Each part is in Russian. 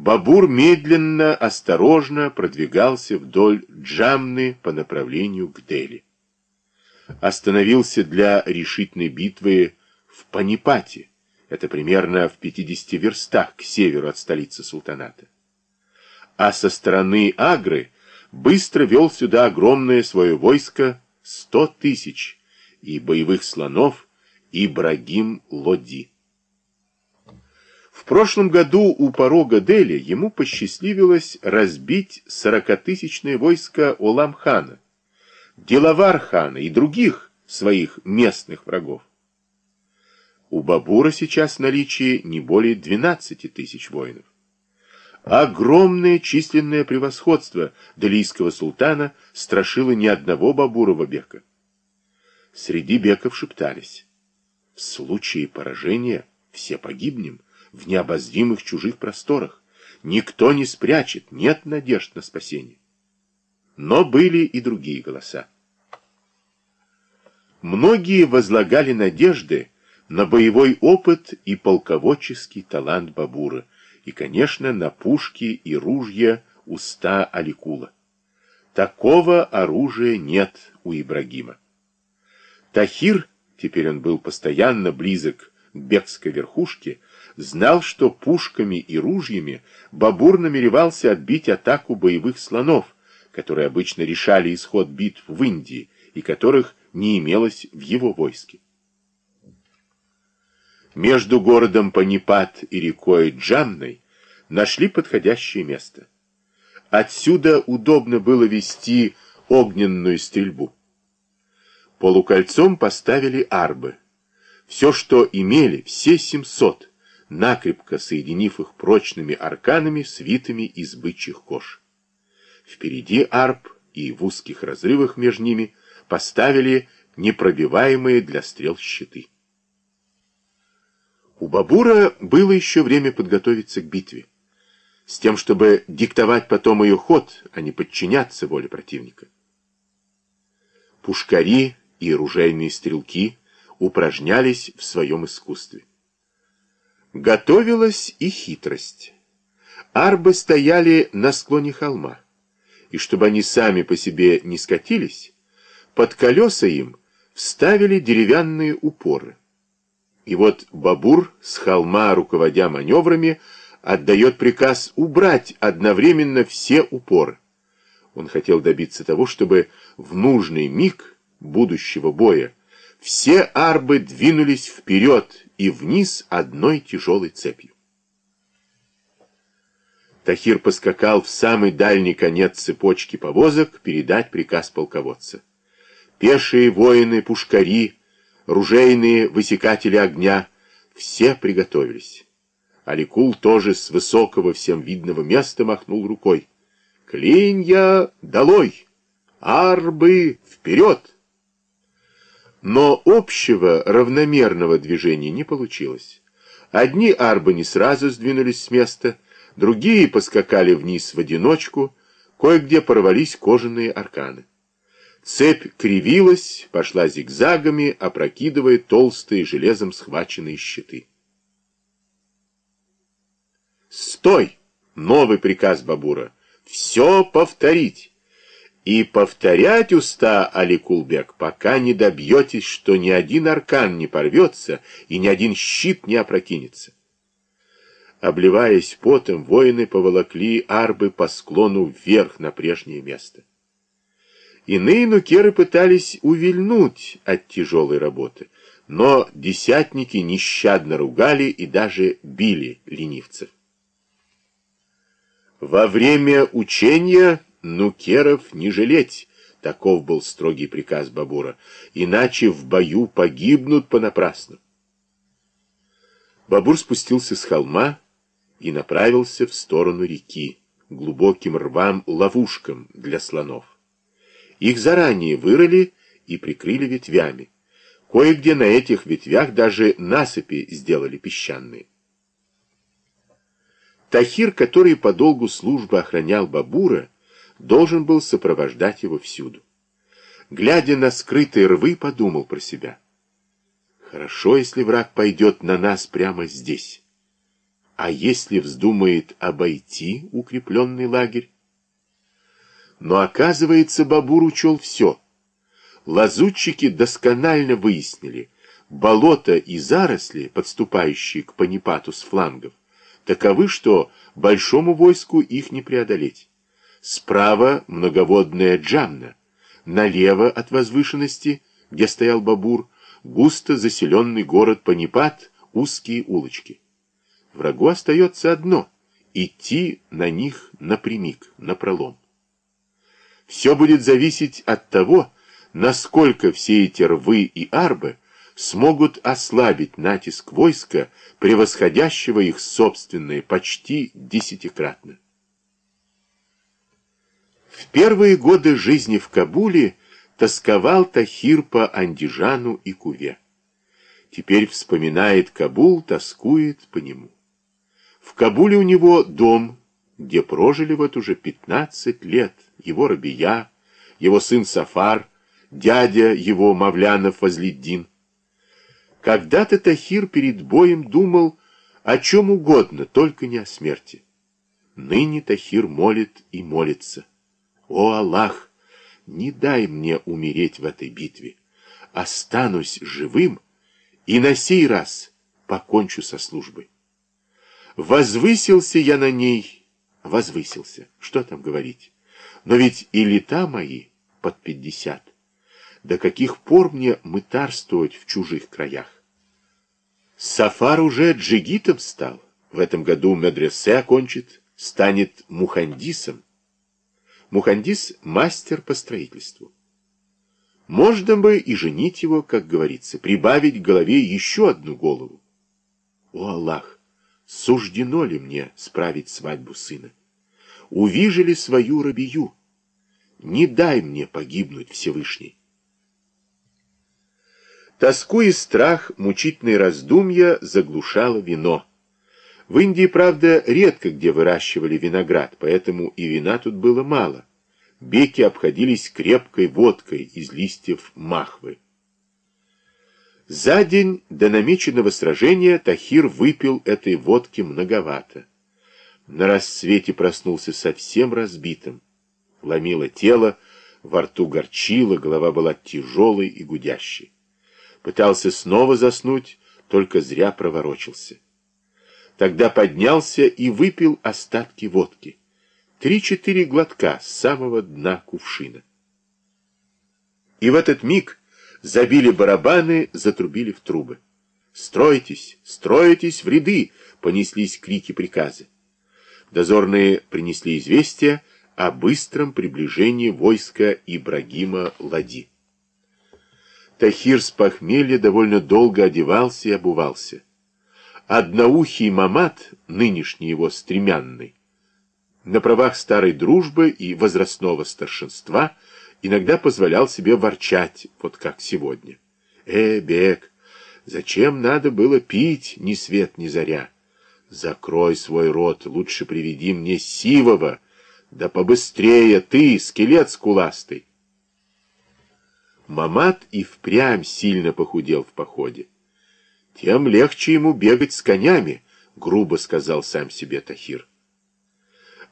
Бабур медленно, осторожно продвигался вдоль Джамны по направлению к Дели. Остановился для решительной битвы в Панипате, это примерно в 50 верстах к северу от столицы султаната. А со стороны Агры быстро вел сюда огромное свое войско 100 тысяч и боевых слонов Ибрагим Лоди. Прошлом году у порога Дели ему посчастливилось разбить сорокатысячное войско Олам-хана, Делавар-хана и других своих местных врагов. У Бабура сейчас в наличии не более 12 тысяч воинов. Огромное численное превосходство Делийского султана страшило ни одного Бабурова бека. Среди беков шептались. В случае поражения все погибнем в необозримых чужих просторах. Никто не спрячет, нет надежд на спасение. Но были и другие голоса. Многие возлагали надежды на боевой опыт и полководческий талант Бабура, и, конечно, на пушки и ружья уста Аликула. Такого оружия нет у Ибрагима. Тахир, теперь он был постоянно близок к бегской верхушке, знал, что пушками и ружьями Бабур намеревался отбить атаку боевых слонов, которые обычно решали исход битв в Индии и которых не имелось в его войске. Между городом Панипат и рекой Джамной нашли подходящее место. Отсюда удобно было вести огненную стрельбу. Полукольцом поставили арбы. Все, что имели, все 700, накрепко соединив их прочными арканами, свитыми из бычьих кож. Впереди арб и в узких разрывах между ними поставили непробиваемые для стрел щиты. У Бабура было еще время подготовиться к битве, с тем, чтобы диктовать потом ее ход, а не подчиняться воле противника. Пушкари и ружейные стрелки упражнялись в своем искусстве. Готовилась и хитрость. Арбы стояли на склоне холма, и чтобы они сами по себе не скатились, под колеса им вставили деревянные упоры. И вот Бабур с холма, руководя маневрами, отдает приказ убрать одновременно все упоры. Он хотел добиться того, чтобы в нужный миг будущего боя все арбы двинулись вперед и вниз одной тяжелой цепью. Тахир поскакал в самый дальний конец цепочки повозок передать приказ полководца. Пешие воины, пушкари, ружейные высекатели огня, все приготовились. Аликул тоже с высокого всем видного места махнул рукой. «Клинья долой! Арбы вперед!» Но общего равномерного движения не получилось. Одни арбы не сразу сдвинулись с места, другие поскакали вниз в одиночку, кое-где порвались кожаные арканы. Цепь кривилась, пошла зигзагами, опрокидывая толстые железом схваченные щиты. «Стой!» — новый приказ Бабура. «Все повторить!» И повторять уста Аликулбек, пока не добьетесь, что ни один аркан не порвется и ни один щит не опрокинется. Обливаясь потом, воины поволокли арбы по склону вверх на прежнее место. Иные нукеры пытались увильнуть от тяжелой работы, но десятники нещадно ругали и даже били ленивцев. Во время учения Нукеров не жалеть, таков был строгий приказ Бабура, иначе в бою погибнут понапрасну. Бабур спустился с холма и направился в сторону реки, глубоким рвам-ловушкам для слонов. Их заранее вырыли и прикрыли ветвями. Кое-где на этих ветвях даже насыпи сделали песчаные. Тахир, который по долгу службы охранял Бабура, должен был сопровождать его всюду. Глядя на скрытые рвы, подумал про себя. Хорошо, если враг пойдет на нас прямо здесь. А если вздумает обойти укрепленный лагерь? Но оказывается, Бабур учел все. Лазутчики досконально выяснили, болота и заросли, подступающие к Панипату с флангов, таковы, что большому войску их не преодолеть. Справа многоводная Джамна, налево от возвышенности, где стоял Бабур, густо заселенный город Панипат, узкие улочки. Врагу остается одно — идти на них напрямик, напролом. Все будет зависеть от того, насколько все эти рвы и арбы смогут ослабить натиск войска, превосходящего их собственные почти десятикратно. В первые годы жизни в Кабуле тосковал Тахир по Андижану и Куве. Теперь вспоминает Кабул, тоскует по нему. В Кабуле у него дом, где прожили вот уже 15 лет его Рабия, его сын Сафар, дядя его Мавлянов Возледдин. Когда-то Тахир перед боем думал о чем угодно, только не о смерти. Ныне Тахир молит и молится. О Аллах! не дай мне умереть в этой битве. Останусь живым и на сей раз покончу со службой. Возвысился я на ней, возвысился, что там говорить. Но ведь и лета мои под пятьдесят. До каких пор мне мытарствовать в чужих краях? Сафар уже джигитом стал. В этом году медресе окончит, станет мухандисом. Мухандис – мастер по строительству. Можно бы и женить его, как говорится, прибавить к голове еще одну голову. О, Аллах, суждено ли мне справить свадьбу сына? Увижу ли свою рабию? Не дай мне погибнуть, Всевышний. Тоску и страх, мучительные раздумья заглушало вино. В Индии, правда, редко где выращивали виноград, поэтому и вина тут было мало. Беки обходились крепкой водкой из листьев махвы. За день до намеченного сражения Тахир выпил этой водки многовато. На рассвете проснулся совсем разбитым. Ломило тело, во рту горчило, голова была тяжелой и гудящей. Пытался снова заснуть, только зря проворочился. Тогда поднялся и выпил остатки водки. Три-четыре глотка с самого дна кувшина. И в этот миг забили барабаны, затрубили в трубы. «Стройтесь! Стройтесь в ряды!» — понеслись крики приказы. Дозорные принесли известие о быстром приближении войска Ибрагима Лади. Тахир с похмелья довольно долго одевался и обувался. Одноухий Мамат, нынешний его стремянный, на правах старой дружбы и возрастного старшинства иногда позволял себе ворчать, вот как сегодня. «Э, Бек, зачем надо было пить ни свет ни заря? Закрой свой рот, лучше приведи мне сивого, да побыстрее ты, скелет скуластый!» Мамат и впрямь сильно похудел в походе тем легче ему бегать с конями, грубо сказал сам себе Тахир.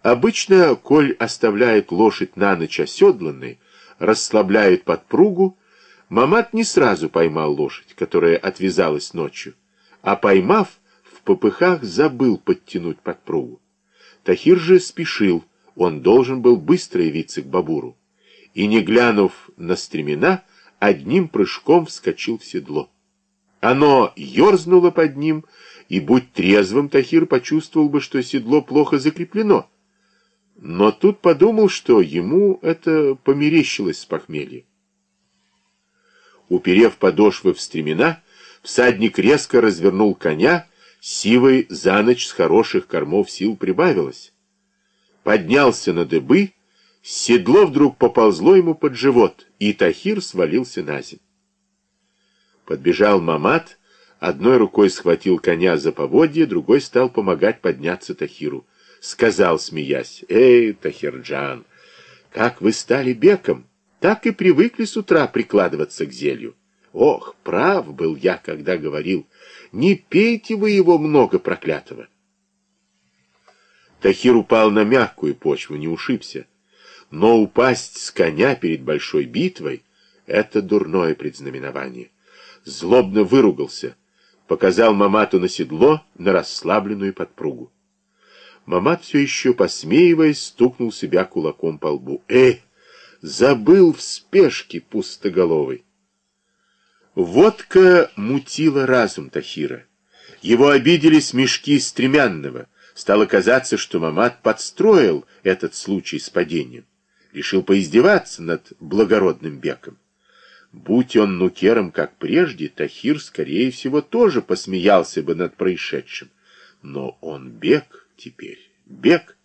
Обычно, коль оставляет лошадь на ночь оседланной, расслабляет подпругу, Мамат не сразу поймал лошадь, которая отвязалась ночью, а поймав, в попыхах забыл подтянуть подпругу. Тахир же спешил, он должен был быстро явиться к Бабуру, и, не глянув на стремена, одним прыжком вскочил в седло. Оно ерзнуло под ним, и, будь трезвым, Тахир почувствовал бы, что седло плохо закреплено. Но тут подумал, что ему это померещилось с похмелья. Уперев подошвы в стремена, всадник резко развернул коня, сивой за ночь с хороших кормов сил прибавилось. Поднялся на дыбы, седло вдруг поползло ему под живот, и Тахир свалился на землю. Подбежал Мамат, одной рукой схватил коня за поводье, другой стал помогать подняться Тахиру. Сказал, смеясь, «Эй, Тахирджан, как вы стали беком, так и привыкли с утра прикладываться к зелью. Ох, прав был я, когда говорил, не пейте вы его много проклятого». Тахир упал на мягкую почву, не ушибся. Но упасть с коня перед большой битвой — это дурное предзнаменование. Злобно выругался, показал Мамату на седло, на расслабленную подпругу. Мамат все еще, посмеиваясь, стукнул себя кулаком по лбу. «Эй, забыл в спешке пустоголовый!» Водка мутила разум Тахира. Его обидели смешки стремянного. Стало казаться, что Мамат подстроил этот случай с падением. Решил поиздеваться над благородным беком. Будь он нукером, как прежде, Тахир, скорее всего, тоже посмеялся бы над происшедшим. Но он бег теперь, бег.